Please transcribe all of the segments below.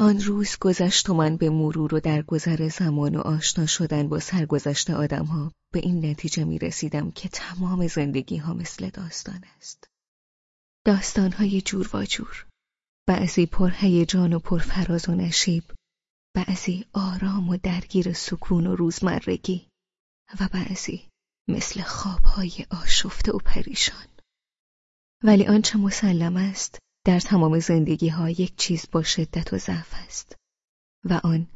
آن روز گذشت و من به مرور و در گذر زمان و آشنا شدن با سرگذشت آدمها به این نتیجه می رسیدم که تمام زندگی ها مثل داستان است. داستان های جور و جور. بعضی پر هیجان و پر فراز و نشیب. بعضی آرام و درگیر سکون و روزمرگی. و بعضی مثل خوابهای آشفته و پریشان. ولی آنچه مسلم است در تمام زندگی ها یک چیز با شدت و ضعف است و آن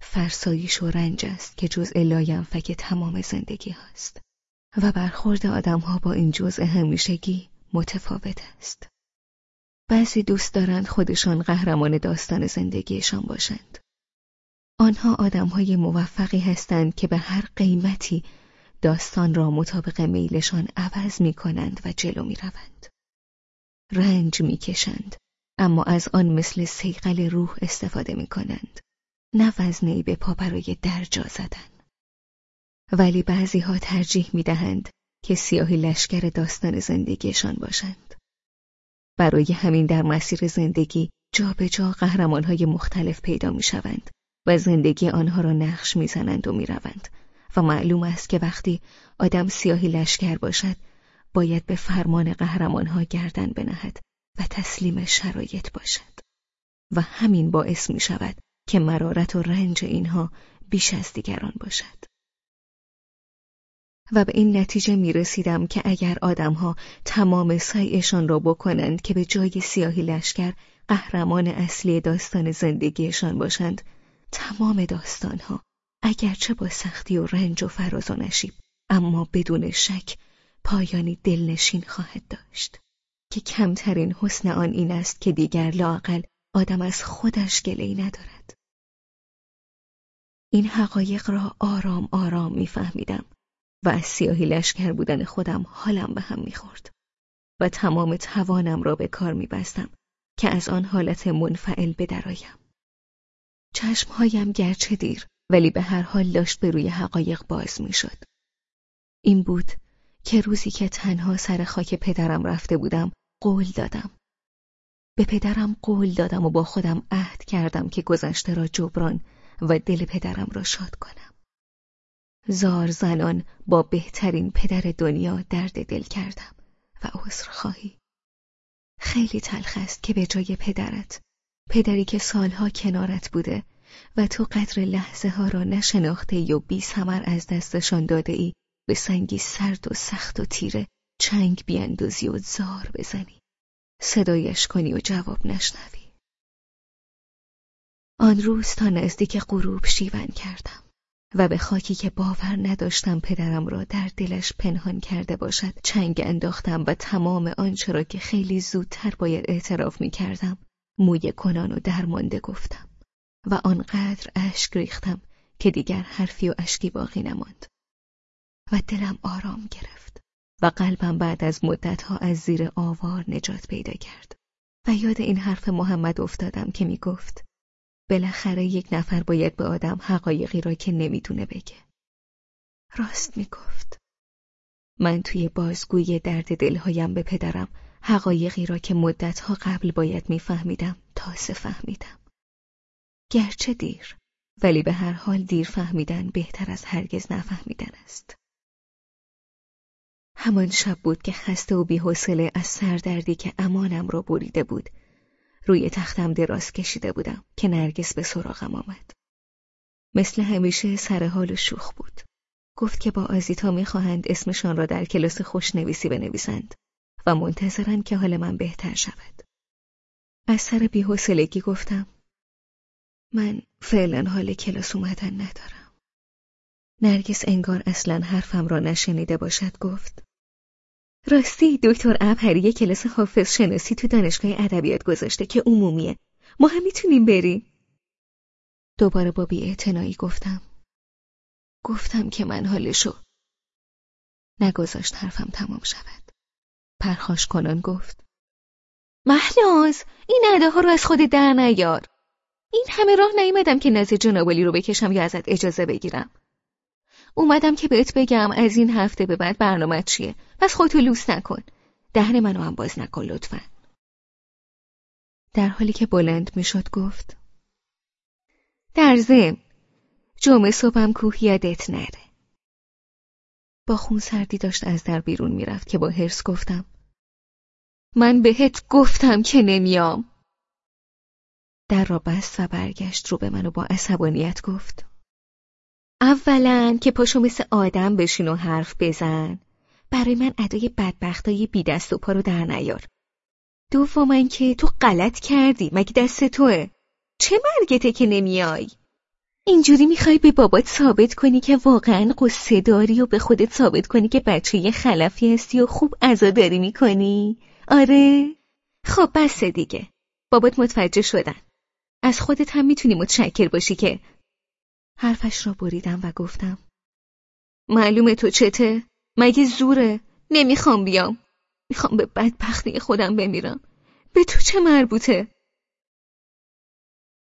فرسایش و رنج است که جزء لاینفک تمام زندگی هاست و برخورد آدم ها با این جزء همیشگی متفاوت است. بعضی دوست دارند خودشان قهرمان داستان زندگیشان باشند. آنها آدم های موفقی هستند که به هر قیمتی داستان را مطابق میلشان عوض می کنند و جلو می روند. رنج می‌کشند. اما از آن مثل سیقل روح استفاده می کنند نه وزنی به پا برای درجا زدن. ولی بعضی ها ترجیح می دهند که سیاهی لشکر داستان زندگیشان باشند. برای همین در مسیر زندگی جا به جا قهرمان های مختلف پیدا می شوند و زندگی آنها را نقش می زنند و می روند و معلوم است که وقتی آدم سیاهی لشکر باشد باید به فرمان قهرمان ها گردن بنهد و تسلیم شرایط باشد. و همین باعث می شود که مرارت و رنج اینها بیش از دیگران باشد. و به این نتیجه می رسیدم که اگر آدمها تمام سعیشان را بکنند که به جای سیاهی لشکر قهرمان اصلی داستان زندگیشان باشند تمام داستانها اگرچه با سختی و رنج و فراز و نشیب اما بدون شک پایانی دلنشین خواهد داشت. که کمترین حسن آن این است که دیگر لاقل آدم از خودش گلهی ندارد. این حقایق را آرام آرام میفهمیدم و از سیاهی لشکر بودن خودم حالم به هم می‌خورد و تمام توانم را به کار میبستم که از آن حالت منفعل بدرایم. چشمهایم گرچه دیر ولی به هر حال داشت به روی حقایق باز می‌شد. این بود که روزی که تنها سر خاک پدرم رفته بودم قول دادم به پدرم قول دادم و با خودم عهد کردم که گذشته را جبران و دل پدرم را شاد کنم زار زنان با بهترین پدر دنیا درد دل کردم و خواهی. خیلی تلخ است که به جای پدرت پدری که سالها کنارت بوده و تو قدر لحظه ها را نشناخته یا بی سمر از دستشان داده ای به سنگی سرد و سخت و تیره چنگ بیاندازی و زار بزنی. صدایش کنی و جواب نشنوی. آن روز تا نزدیک غروب شیون کردم و به خاکی که باور نداشتم پدرم را در دلش پنهان کرده باشد چنگ انداختم و تمام آنچه را که خیلی زودتر باید اعتراف می کردم موی کنان و درمانده گفتم و آنقدر اشک ریختم که دیگر حرفی و اشکی باقی نماند. و دلم آرام گرفت و قلبم بعد از مدتها از زیر آوار نجات پیدا کرد. و یاد این حرف محمد افتادم که می گفت بالاخره یک نفر باید به آدم حقایقی را که نمی‌تونه بگه. راست می گفت من توی بازگوی درد دلهایم به پدرم حقایقی را که مدتها قبل باید میفهمیدم تازه فهمیدم. گرچه دیر ولی به هر حال دیر فهمیدن بهتر از هرگز نفهمیدن است. همان شب بود که خسته و بیحوصله از سردردی که امانم را بریده بود. روی تختم دراز کشیده بودم که نرگس به سراغم آمد. مثل همیشه سر حال شوخ بود. گفت که با آزیتا می‌خواهند اسمشان را در کلاس خوشنویسی بنویسند و منتظرند که حال من بهتر شود. از سر بیحوصلگی گفتم من فعلا حال کلاس اومدن ندارم. نرگس انگار اصلا حرفم را نشنیده باشد گفت. راستی دکتر ابهری کلاس حافظ شناسی تو دانشگاه ادبیات گذاشته که عمومیه. ما هم می‌تونیم بریم. دوباره با بیاعتنایی گفتم. گفتم که من حالشو نگذاشت حرفم تمام شود. پرخاش کنان گفت. محلاز این ها رو از خود در نیار. این همه راه نیومدم که نزد جنابالی رو بکشم یا ازت اجازه بگیرم. اومدم که بهت بگم از این هفته به بعد برنامه چیه. پس خودتو لوس نکن. دهن منو هم باز نکن لطفا. در حالی که بلند می‌شد گفت در زم جمعه صبحم کوه یادت نره. با خون سردی داشت از در بیرون می‌رفت که با هرس گفتم من بهت گفتم که نمیام. در را بست و برگشت رو به منو با عصبانیت گفت. اولا که پاشو مثل آدم بشین و حرف بزن. برای من ادای بدبختای بی دست و پا رو در نیار. دوما که تو غلط کردی مگه دست توه؟ چه مرگته که نمیای؟ اینجوری می‌خوای به بابات ثابت کنی که واقعا قصه داری و به خودت ثابت کنی که بچه یه خلفی هستی و خوب عزاداری می‌کنی؟ آره؟ خب بس دیگه. بابات متوجه شدن. از خودت هم می‌تونی متشکر باشی که حرفش را بریدم و گفتم معلومه تو چته؟ مگه زوره؟ نمی‌خوام بیام می‌خوام به بدبختی خودم بمیرم به تو چه مربوطه؟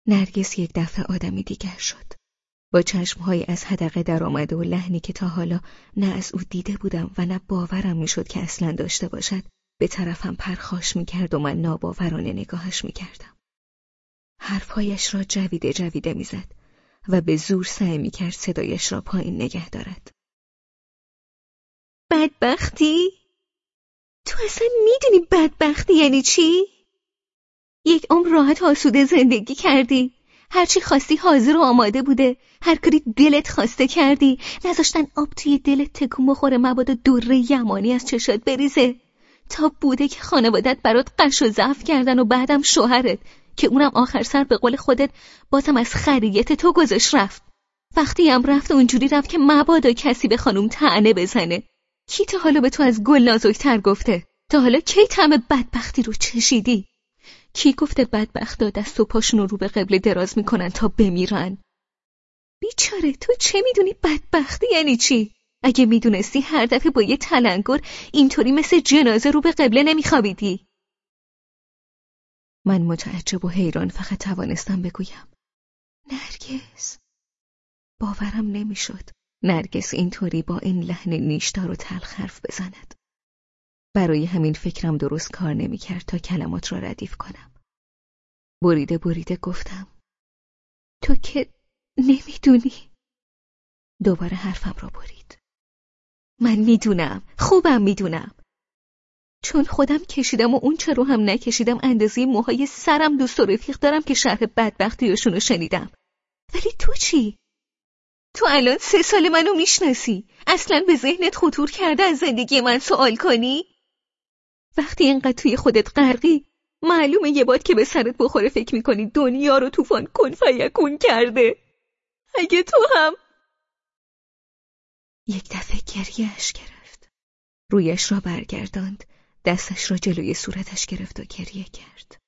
نرگس یک دفعه آدمی دیگر شد با چشمهایی از حدقه در آمده و لحنی که تا حالا نه از او دیده بودم و نه باورم می‌شد که اصلا داشته باشد به طرفم پرخاش می‌کرد و من ناباورانه نگاهش می‌کردم حرفهایش را جویده جویده می‌زد و به زور سعی می‌کرد صدایش را پایین نگه دارد. بدبختی؟ تو اصلا می‌دونی بدبختی یعنی چی؟ یک عمر راحت آسوده زندگی کردی. هرچی خواستی حاضر و آماده بوده. هر کاری دلت خواسته کردی. نذاشتن آب توی دلت تکون بخوره مبادا دوره یمانی از چشات بریزه. تا بوده که خانوادت برات قش و ضعف کردن و بعدم شوهرت. که اونم آخر سر به قول خودت بازم از خریت تو گذاشت رفت. وقتی هم رفت اونجوری رفت که مبادا کسی به خانوم تعنه بزنه. کی تا حالا به تو از گل نازکتر گفته؟ تا حالا کی طعم بدبختی رو چشیدی؟ کی گفته بدبختا دست و پاشون رو به قبل دراز می‌کنن تا بمیرن؟ بیچاره تو چه می‌دونی بدبختی یعنی چی؟ اگه می‌دونستی هر دفعه با یه تلنگر اینطوری مثل جنازه رو به قبله نمیخوابیدی. من متعجب و حیران فقط توانستم بگویم. نرگس. باورم نمی‌شد نرگس اینطوری با این لحن نیشدار و تلخ حرف بزند. برای همین فکرم درست کار نمی‌کرد تا کلمات را ردیف کنم. بریده بریده گفتم تو که نمی‌دونی؟ دوباره حرفم را برید. من می‌دونم خوبم می‌دونم. چون خودم کشیدم و اون چه رو هم نکشیدم اندازه موهای سرم دوست و رفیق دارم که شرح بدبختیشون رو شنیدم. ولی تو چی؟ تو الان سه سال منو می‌شناسی. اصلا به ذهنت خطور کرده از زندگی من سوال کنی؟ وقتی اینقدر توی خودت غرقی معلومه یه باد که به سرت بخوره فکر می‌کنی دنیا رو طوفان کن فیکون کرده. اگه تو هم. یک دفعه گریهش گرفت. رویش را برگرداند. دستش را جلوی صورتش گرفت و گریه کرد.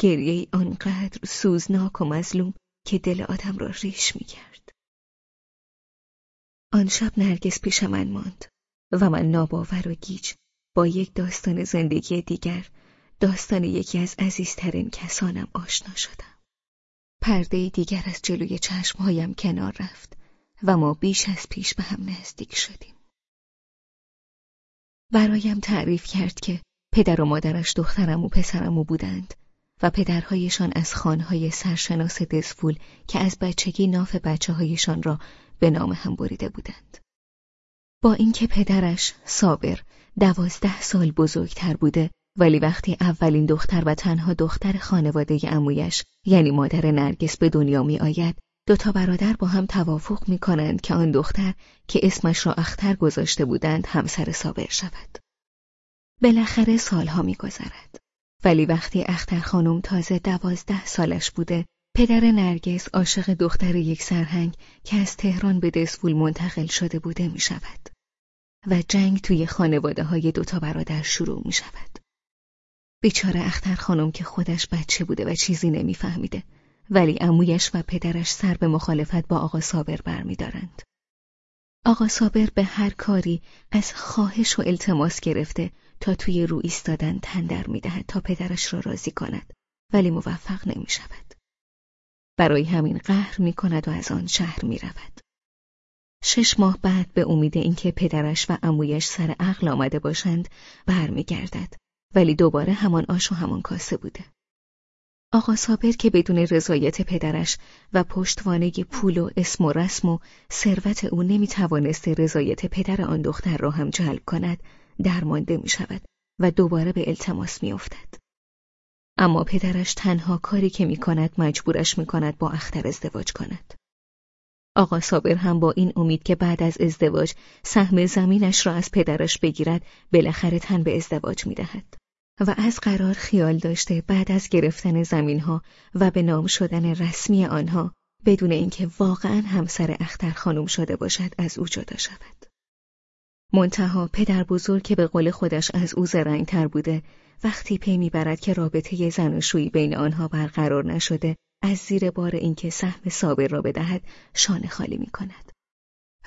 گریه آنقدر سوزناک و مظلوم که دل آدم را ریش می‌کرد آن شب نرگس پیش من ماند و من ناباور و گیج با یک داستان زندگی دیگر داستان یکی از عزیزترین کسانم آشنا شدم. پرده دیگر از جلوی چشمهایم کنار رفت و ما بیش از پیش به هم نزدیک شدیم. برایم تعریف کرد که پدر و مادرش دخترم و پسرمو بودند و پدرهایشان از خانهای سرشناس دزفول که از بچگی ناف بچه هایشان را به نام هم بریده بودند. با اینکه پدرش صابر دوازده سال بزرگتر بوده ولی وقتی اولین دختر و تنها دختر خانواده امویش یعنی مادر نرگس به دنیا می آید دو تا برادر با هم توافق می کنند که آن دختر که اسمش را اختر گذاشته بودند همسر صابر شود. بالاخره سالها میگذرد. ولی وقتی اختر خانم تازه دوازده سالش بوده پدر نرگس عاشق دختر یک سرهنگ که از تهران به دسفول منتقل شده بوده می شود. و جنگ توی خانواده های دوتا برادر شروع می شود. بیچاره اختر خانم که خودش بچه بوده و چیزی نمیفهمیده ولی امویش و پدرش سر به مخالفت با آقا صابر برمیدارند. آقا صابر به هر کاری از خواهش و التماس گرفته تا توی رو ایستادن تندر می‌دهد تا پدرش را راضی کند ولی موفق نمی شود. برای همین قهر می کند و از آن شهر می رود. شش ماه بعد به امید اینکه پدرش و امویش سر عقل آمده باشند برمیگردد ولی دوباره همان آش و همان کاسه بوده. آقا صابر که بدون رضایت پدرش و پشتوانه پول و اسم و رسم و ثروت او نمی‌توانسته رضایت پدر آن دختر را هم جلب کند درمانده می شود و دوباره به التماس می افتد. اما پدرش تنها کاری که می کند مجبورش می کند با اختر ازدواج کند. آقا صابر هم با این امید که بعد از ازدواج سهم زمینش را از پدرش بگیرد بالاخره تن به ازدواج می دهد. و از قرار خیال داشته بعد از گرفتن زمینها و به نام شدن رسمی آنها بدون اینکه واقعا همسر اختر خانم شده باشد از او جدا شود. منتها پدر بزرگ که به قول خودش از او تر بوده وقتی پی می‌برد که رابطه زن و شویی بین آنها برقرار نشده از زیر بار اینکه سهم صابر را بدهد شانه خالی می کند.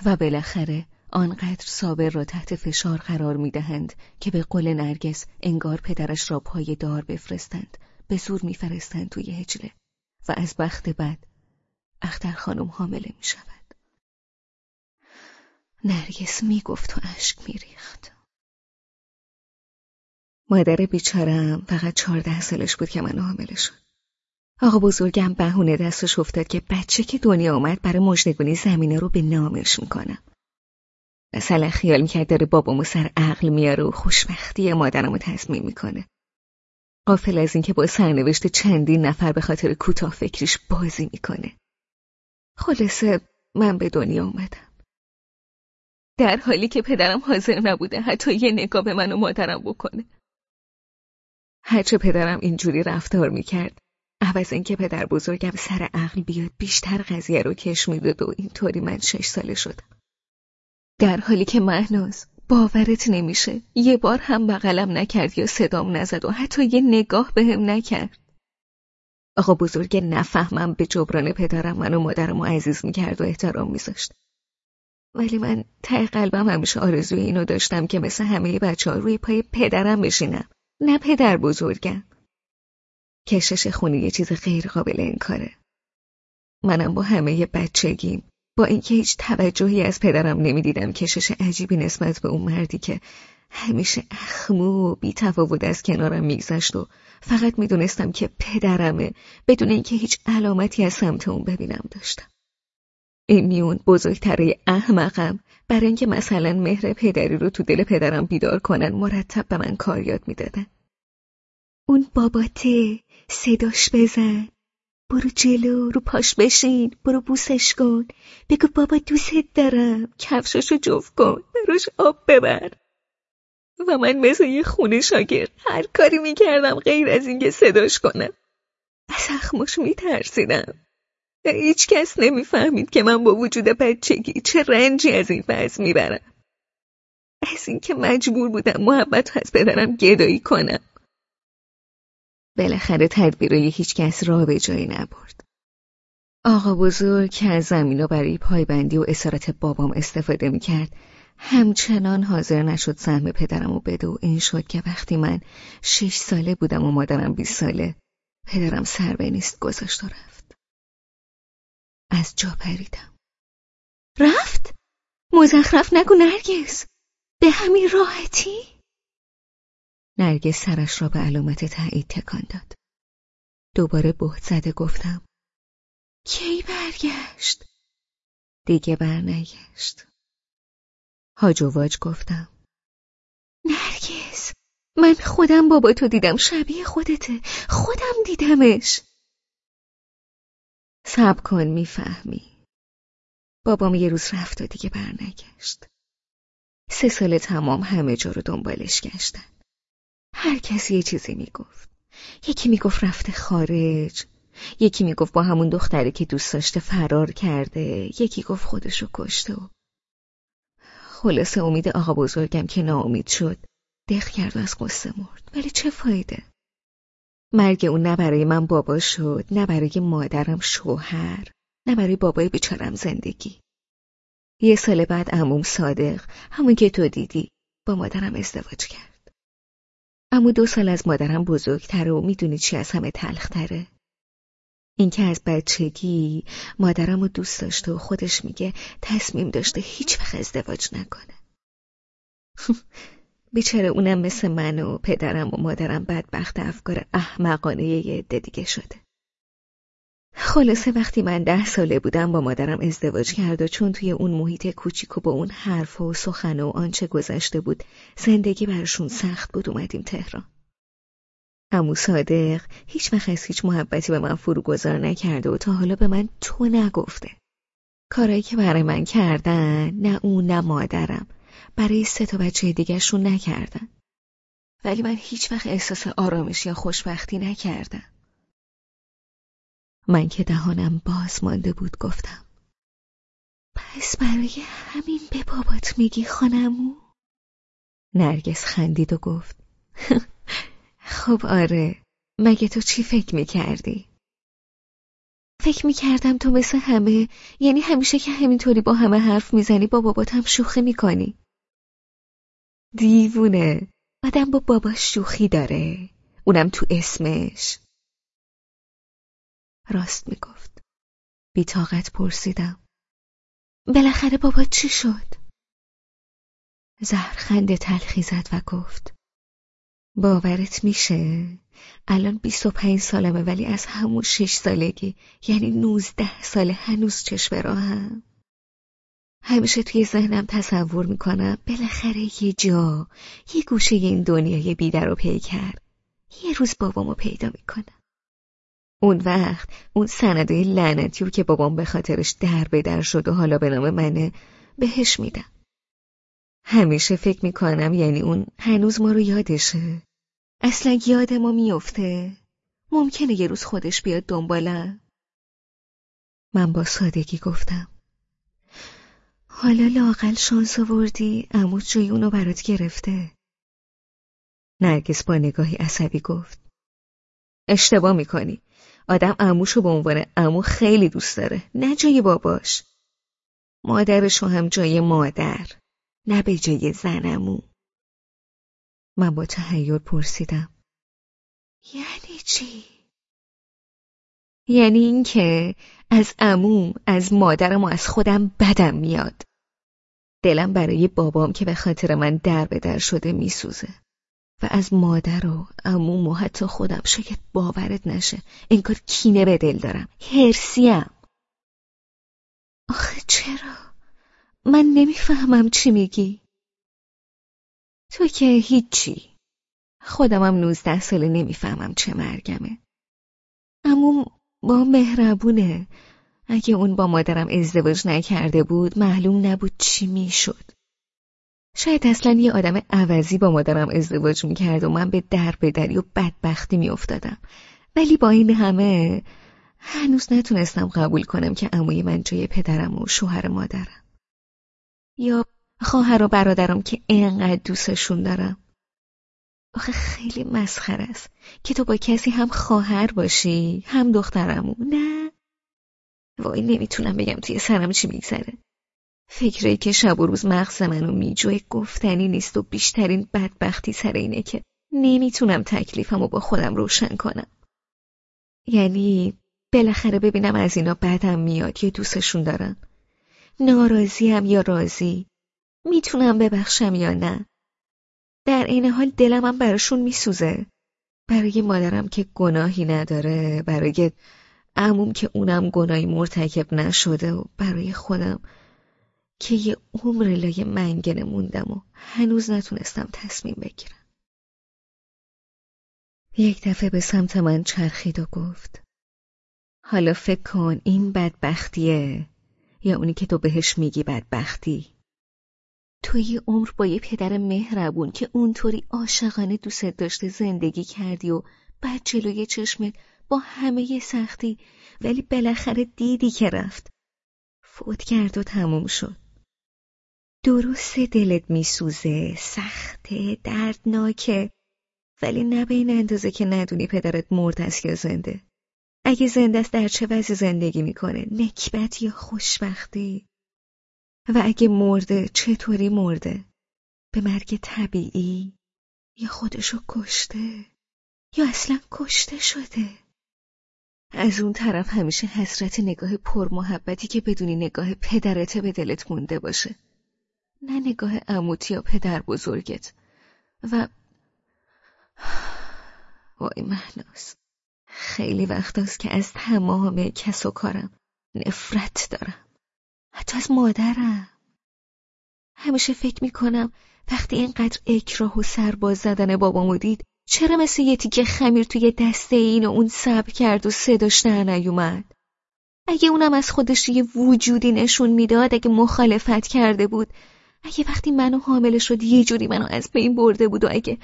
و بالاخره آنقدر صابر را تحت فشار قرار می دهند که به قول نرگس انگار پدرش را پای دار بفرستند به زور میفرستند توی هجله و از بخت بعد اختر خانم حامله می شود. نرگس می گفت و اشک می ریخت. مادر بیچارم فقط چهارده سالش بود که من حامله شد. آقا بزرگم بهونه دستش افتاد که بچه که دنیا آمد برای مجدگونی زمینه رو به نامش می‌کنم. مثلا خیال می‌کرد داره بابامو سر عقل میاره و خوشبختی مادرمو تصمیم می‌کنه. قافل از اینکه با سرنوشت چندین نفر به خاطر کوتاه فکریش بازی می‌کنه. خلاصه من به دنیا اومدم. در حالی که پدرم حاضر نبوده حتی یه نگاه به من و مادرم بکنه. هرچه پدرم اینجوری رفتار می‌کرد عوض اینکه پدر بزرگم سر عقل بیاد بیشتر قضیه رو کش می‌داد و اینطوری من شش ساله شدم. در حالی که مهناز باورت نمیشه یه بار هم بغلم نکرد یا صدام نزد و حتی یه نگاه بهم نکرد. آقا بزرگ نفهمم به جبران پدرم من و مادرم عزیز می‌کرد و احترام میذاشت. ولی من ته قلبم همیشه آرزوی اینو داشتم که مثل همه بچه ها روی پای پدرم بشینم نه پدر بزرگم. کشش خونی یه چیز غیر قابل انکاره. منم با همه بچگیم. با اینکه هیچ توجهی از پدرم نمی‌دیدم کشش عجیبی نسبت به اون مردی که همیشه اخمو و بی تفاوت از کنارم میگذشت و فقط می‌دونستم که پدرمه بدون اینکه هیچ علامتی از سمت اون ببینم داشتم. این میون بزرگتره احمقم برای اینکه مثلا مهر پدری رو تو دل پدرم بیدار کنن مرتب به من کار یاد می‌دادن. اون باباته صداش بزن برو جلو رو پاش بشین برو بوسش کن. بگو بابا دوست دارم. کفشاشو جفت کن براش آب ببر. و من مثل یه خونه شاگرد هر کاری می‌کردم غیر از اینکه صداش کنم. از اخماش میترسیدم. هیچ کس نمی‌فهمید که من با وجود بچگی چه رنجی از این وضع می‌برم. از اینکه مجبور بودم محبت از پدرم گدایی کنم. بالاخره تدبیرای هیچ کس را به جایی نبرد. آقا بزرگ که از زمینا برای پایبندی و اسارت بابام استفاده می‌کرد همچنان حاضر نشد سهم پدرم و بده و این شد که وقتی من شش ساله بودم و مادرم بیست ساله پدرم سر به نیست گذاشت و رفت. از جا پریدم. رفت؟ مزخرف نگو نرگس به همین راحتی؟ نرگس سرش را به علامت تایید تکان داد. دوباره بهت زده گفتم. کی برگشت؟ دیگه برنگشت. هاج واج گفتم. نرگس من خودم بابا تو دیدم شبیه خودته. خودم دیدمش. سب کن می‌فهمی. بابام یه روز رفت و دیگه برنگشت. سه سال تمام همه جا رو دنبالش گشتن. هر کسی یه چیزی می‌گفت. یکی می‌گفت رفته خارج. یکی می‌گفت با همون دختری که دوست داشته فرار کرده. یکی گفت خودشو کشته و خلاصه امید آقا بزرگم که ناامید شد. دخ کرد و از قصه مرد. ولی چه فایده؟ مرگ اون نه برای من بابا شد. نه برای مادرم شوهر. نه برای بابای بیچارم زندگی. یه سال بعد عموم صادق همون که تو دیدی با مادرم ازدواج کرد. اما دو سال از مادرم بزرگتره و می‌دونی چی از همه تلختره؟ اینکه از بچگی مادرم رو دوست داشته و خودش میگه تصمیم داشته هیچ وقت ازدواج نکنه. بیچاره اونم مثل من و پدرم و مادرم بدبخت افکار احمقانه یه عده دیگه شده. خلاصه وقتی من ده ساله بودم با مادرم ازدواج کرد و چون توی اون محیط کوچیک و با اون حرف و سخن و آنچه گذشته بود زندگی برشون سخت بود اومدیم تهران. همو صادق هیچ وقت از هیچ محبتی به من فروگذار نکرده و تا حالا به من تو نگفته. کارایی که برای من کردن نه اون نه مادرم برای سه تا بچه دیگرشون نکردن. ولی من هیچ وقت احساس آرامش یا خوشبختی نکردم. من که دهانم باز مانده بود گفتم. پس برای همین به بابات میگی خانمو؟ نرگس خندید و گفت. خب آره مگه تو چی فکر می‌کردی؟ فکر می‌کردم تو مثل همه یعنی همیشه که همینطوری با همه حرف می‌زنی با بابات هم شوخی می‌کنی دیوونه آدم با بابا شوخی داره اونم تو اسمش راست می‌گفت. بیتاقت پرسیدم. بالاخره بابا چی شد؟ زهرخند تلخی زد و گفت. باورت میشه؟ الان بیست و پنج سالمه ولی از همون شش سالگی یعنی نوزده ساله هنوز چشم راهم همیشه توی ذهنم تصور می‌کنم بالاخره یه جا یه گوشه این دنیای بیدر و پیکر یه روز بابامو پیدا می‌کنم. اون وقت اون سنده لعنتی که بابام به خاطرش در به در شد و حالا به نام منه بهش میدم. همیشه فکر می‌کنم یعنی اون هنوز ما رو یادشه. اصلا یاد ما میفته ممکنه یه روز خودش بیاد دنبالم. من با سادگی گفتم. حالا لاقل شانس آوردی عمود جوی اونو برات گرفته. نرگس با نگاهی عصبی گفت. اشتباه می‌کنی. آدم عموشو به عنوان عمو خیلی دوست داره. نه جای باباش. مادرشو هم جای مادر. نه به جای زنمو. من با تهیل پرسیدم. یعنی چی؟ یعنی اینکه از عموم از مادرم و از خودم بدم میاد. دلم برای بابام که به خاطر من در به در شده میسوزه. و از مادر و عموم و حتی خودم شاید باورت نشه. انگار کینه به دل دارم. هرسیم. آخه چرا؟ من نمی‌فهمم چی میگی. تو که هیچی. خودمم نوزده ساله نمی‌فهمم چه مرگمه. اما با مهربونه. اگه اون با مادرم ازدواج نکرده بود معلوم نبود چی می‌شد. شاید اصلا یه آدم عوضی با مادرم ازدواج می‌کرد و من به در بدری و بدبختی میافتادم. ولی با این همه هنوز نتونستم قبول کنم که عموی من جای پدرم و شوهر مادرم. یا خواهر و برادرم که انقدر دوستشون دارم. آخه خیلی مسخر است که تو با کسی هم خواهر باشی هم دخترمو نه. وای نمی‌تونم بگم توی سرم چی میگذره. فکری که شب و روز مغز منو میجوه گفتنی نیست و بیشترین بدبختی سر اینه که نمی‌تونم تکلیفمو با خودم روشن کنم. یعنی بالاخره ببینم از اینا بدم میاد یا دوستشون دارم. ناراضیم یا راضی. می‌تونم ببخشم یا نه. در این حال دلم هم براشون میسوزه. برای مادرم که گناهی نداره برای عموم که اونم گناهی مرتکب نشده و برای خودم که یه عمر لای منگنه موندم و هنوز نتونستم تصمیم بگیرم. یک دفعه به سمت من چرخید و گفت حالا فکر کن این بدبختیه یا اونی که تو بهش میگی بدبختی؟ تو یه عمر با یه پدر مهربون که اونطوری عاشقانه دوست داشته زندگی کردی و بعد جلوی چشمت با همه سختی ولی بالاخره دیدی که رفت. فوت کرد و تموم شد. درست دلت میسوزه. سخته دردناکه ولی نه به این اندازه که ندونی پدرت مرد است یا زنده. اگه زنده است در چه وضعی زندگی می‌کنه؟ نکبت یا خوشبختی؟ و اگه مرده چطوری مرده؟ به مرگ طبیعی؟ یا خودشو کشته؟ یا اصلا کشته شده؟ از اون طرف همیشه حسرت نگاه پرمحبتی که بدونی نگاه پدرته به دلت مونده باشه. نه نگاه عموت یا پدر بزرگت. و وای مهناز. خیلی وقت است که از تمام کس و کارم نفرت دارم. حتی از مادرم. همیشه فکر می‌کنم وقتی اینقدر اکراه و سرباز زدن بابامو دید چرا مثل یه تیکه خمیر توی دسته این و اون صبر کرد و صداش در نیومد؟ اگه اونم از خودش یه وجودی نشون می‌داد اگه مخالفت کرده بود اگه وقتی منو حامل شد یه جوری منو از بین برده بود و اگه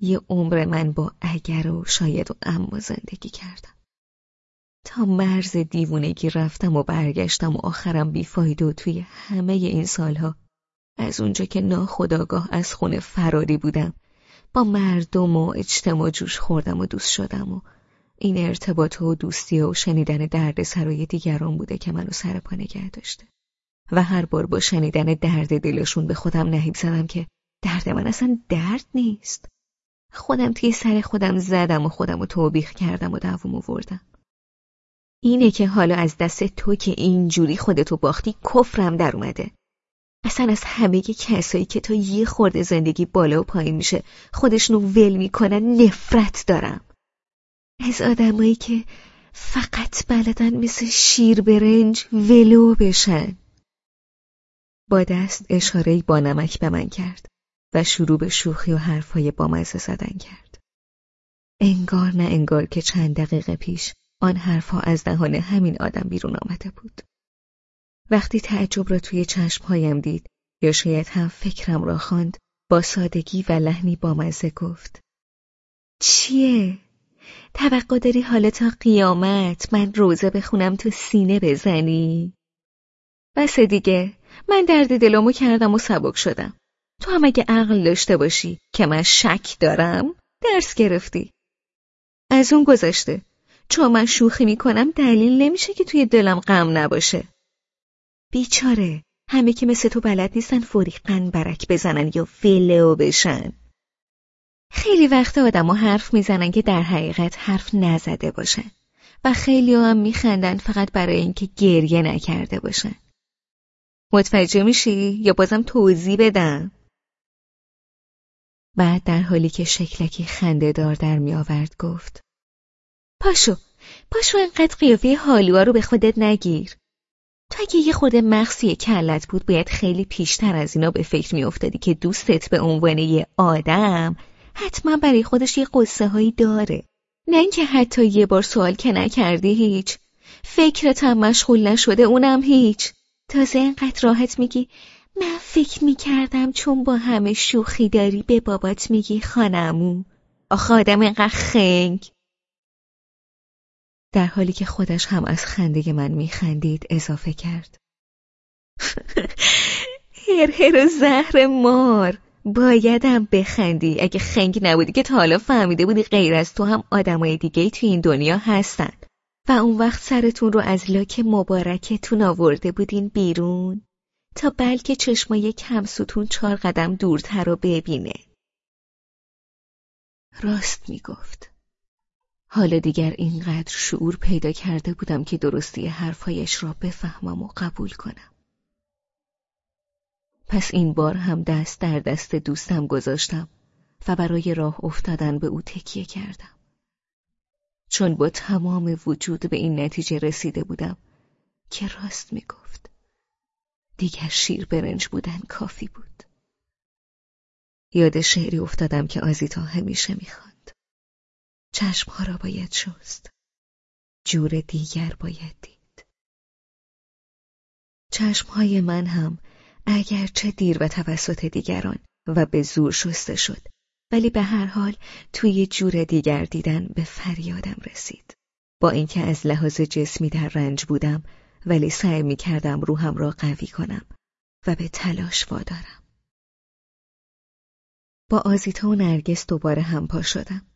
یه عمر من با اگر و شاید و اما زندگی کردم. تا مرز دیوونگی رفتم و برگشتم و آخرم بیفایده و توی همه این سالها از اونجا که ناخداگاه از خونه فراری بودم با مردم و اجتماع جوش خوردم و دوست شدم و این ارتباط و دوستی و شنیدن درد سرای دیگران بوده که منو سر پا نگه داشته. و هر بار با شنیدن درد دلشون به خودم نهیب زدم که درد من اصلا درد نیست. خودم توی سر خودم زدم و خودم رو توبیخ کردم و دووم آوردم. اینه که حالا از دست تو که اینجوری خودتو باختی کفرم در اومده. اصلا از همه کسایی که تا یه خورده زندگی بالا و پایین میشه خودشونو ول می‌کنن نفرت دارم. از آدمایی که فقط بلدن مثل شیر برنج ولو بشن. با دست اشارهی با نمک به من کرد و شروع به شوخی و حرفهای بامزه زدن کرد انگار نه انگار که چند دقیقه پیش آن حرفها از دهان همین آدم بیرون آمده بود وقتی تعجب را توی چشمهایم دید یا شاید هم فکرم را خواند با سادگی و لحنی بامزه گفت چیه؟ توقع داری حالا تا قیامت من روزه بخونم تو سینه بزنی؟ بس دیگه من درد دلمو کردم و سبک شدم. تو هم اگه عقل داشته باشی که من شک دارم درس گرفتی. از اون گذشته. چون من شوخی می‌کنم دلیل نمیشه که توی دلم غم نباشه. بیچاره. همه که مثل تو بلد نیستن فوری برک بزنن یا فلو بشن. خیلی وقت آدم حرف می‌زنن که در حقیقت حرف نزده باشن و خیلی هم میخندن فقط برای اینکه گریه نکرده باشن. متوجه میشی یا بازم توضیح بدم؟ بعد در حالی که شکلکی خنده دار در می آورد گفت پاشو پاشو انقدر قیافه حالوها رو به خودت نگیر. تو اگه یه خورده مغزی کلت بود باید خیلی پیشتر از اینا به فکر میافتادی که دوستت به عنوان یه آدم حتما برای خودش یه قصه هایی داره. نه اینکه حتی یه بار سوال که نکردی هیچ. فکرت هم مشغول نشده اونم هیچ. تازه اینقدر راحت میگی من فکر می‌کردم چون با همه شوخی داری به بابات میگی خانمو. آخه آدم اینقدر خنگ. در حالی که خودش هم از خنده من میخندید اضافه کرد. هر هر و زهر مار. بایدم بخندی. اگه خنگ نبودی که تا حالا فهمیده بودی غیر از تو هم آدمای دیگه تو این دنیا هستن. و اون وقت سرتون رو از لاک مبارکتون آورده بودین بیرون تا بلکه چشمای کم ستون چهار قدم دورتر رو ببینه راست می‌گفت حالا دیگر اینقدر شعور پیدا کرده بودم که درستی حرفایش را بفهمم و قبول کنم. پس این بار هم دست در دست دوستم گذاشتم و برای راه افتادن به او تکیه کردم. چون با تمام وجود به این نتیجه رسیده بودم که راست می گفت. دیگر شیر برنج بودن کافی بود. یاد شعری افتادم که آزیتا همیشه می‌خواد. چشمها را باید شست جور دیگر باید دید چشمهای من هم اگرچه دیر و توسط دیگران و به زور شسته شد ولی به هر حال توی جور دیگر دیدن به فریادم رسید. با اینکه از لحاظ جسمی در رنج بودم ولی سعی می کردم روحم را قوی کنم و به تلاش وادارم. با آزیتا و نرگس دوباره همپا شدم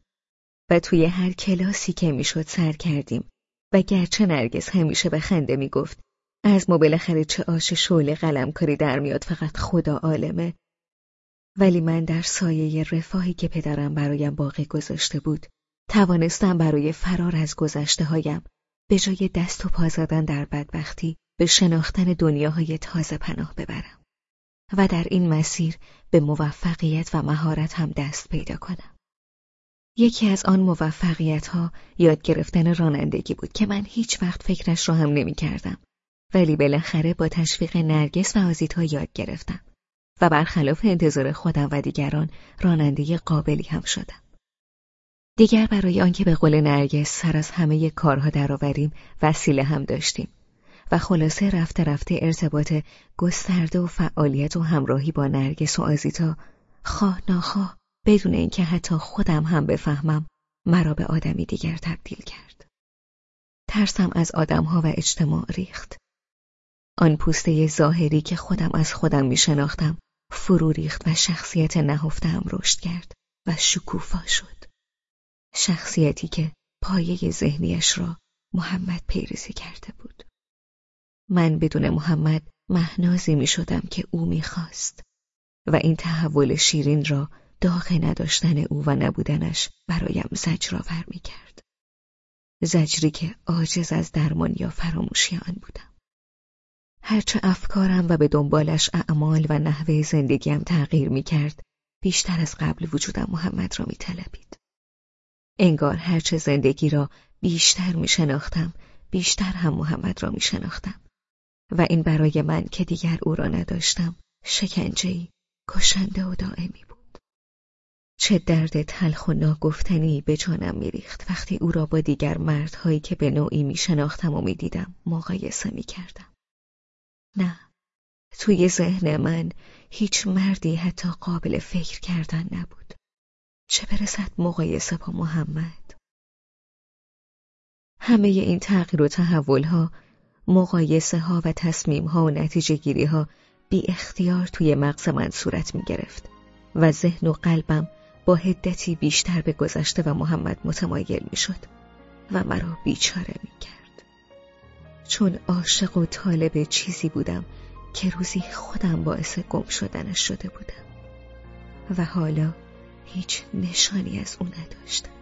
و توی هر کلاسی که می‌شد سر کردیم و گرچه نرگس همیشه به خنده می‌گفت از ما بالاخره چه آش شعله قلمکاری در میاد فقط خدا عالمه. ولی من در سایه رفاهی که پدرم برایم باقی گذاشته بود توانستم برای فرار از گذشته هایم به جای دست و پا زدن در بدبختی به شناختن دنیاهای تازه پناه ببرم و در این مسیر به موفقیت و مهارت هم دست پیدا کنم. یکی از آن موفقیت ها یاد گرفتن رانندگی بود که من هیچ وقت فکرش را هم نمی کردم. ولی بالاخره با تشویق نرگس و آزیتا یاد گرفتم و برخلاف انتظار خودم و دیگران راننده قابلی هم شدم. دیگر برای آنکه به قول نرگس سر از همه کارها درآوریم وسیله هم داشتیم و خلاصه رفته رفته ارتباط گسترده و فعالیت و همراهی با نرگس و آزیتا خواه ناخواه بدون اینکه حتی خودم هم بفهمم مرا به آدمی دیگر تبدیل کرد. ترسم از آدمها و اجتماع ریخت. آن پوسته ظاهری که خودم از خودم می شناختم فرو ریخت و شخصیت نهفتم رشد کرد و شکوفا شد. شخصیتی که پایه ذهنیش را محمد پیریزی کرده بود. من بدون محمد مهنازی می شدم که او می خواست و این تحول شیرین را داغ نداشتن او و نبودنش برایم زجرآور می کرد. زجری که عاجز از درمان یا فراموشی آن بودم. هرچه افکارم و به دنبالش اعمال و نحوه زندگیم تغییر می کرد، بیشتر از قبل وجودم محمد را می طلبید. انگار هرچه زندگی را بیشتر می شناختم، بیشتر هم محمد را می شناختم. و این برای من که دیگر او را نداشتم شکنجهی کشنده و دائمی بود. چه درد تلخ و ناگفتنی به جانم میریخت وقتی او را با دیگر مردهایی که به نوعی می شناختم و می دیدم مقایسه می کردم. نه، توی ذهن من هیچ مردی حتی قابل فکر کردن نبود. چه برسد مقایسه با محمد؟ همه این تغییر و تحول ها مقایسه ها و تصمیم ها و نتیجه گیری ها بی اختیار توی مغز من صورت می گرفت و ذهن و قلبم با هدتی بیشتر به گذشته و محمد متمایل می شد و مرا بیچاره می کرد. چون عاشق و طالب چیزی بودم که روزی خودم باعث گم شدنش شده بودم و حالا هیچ نشانی از او نداشتم.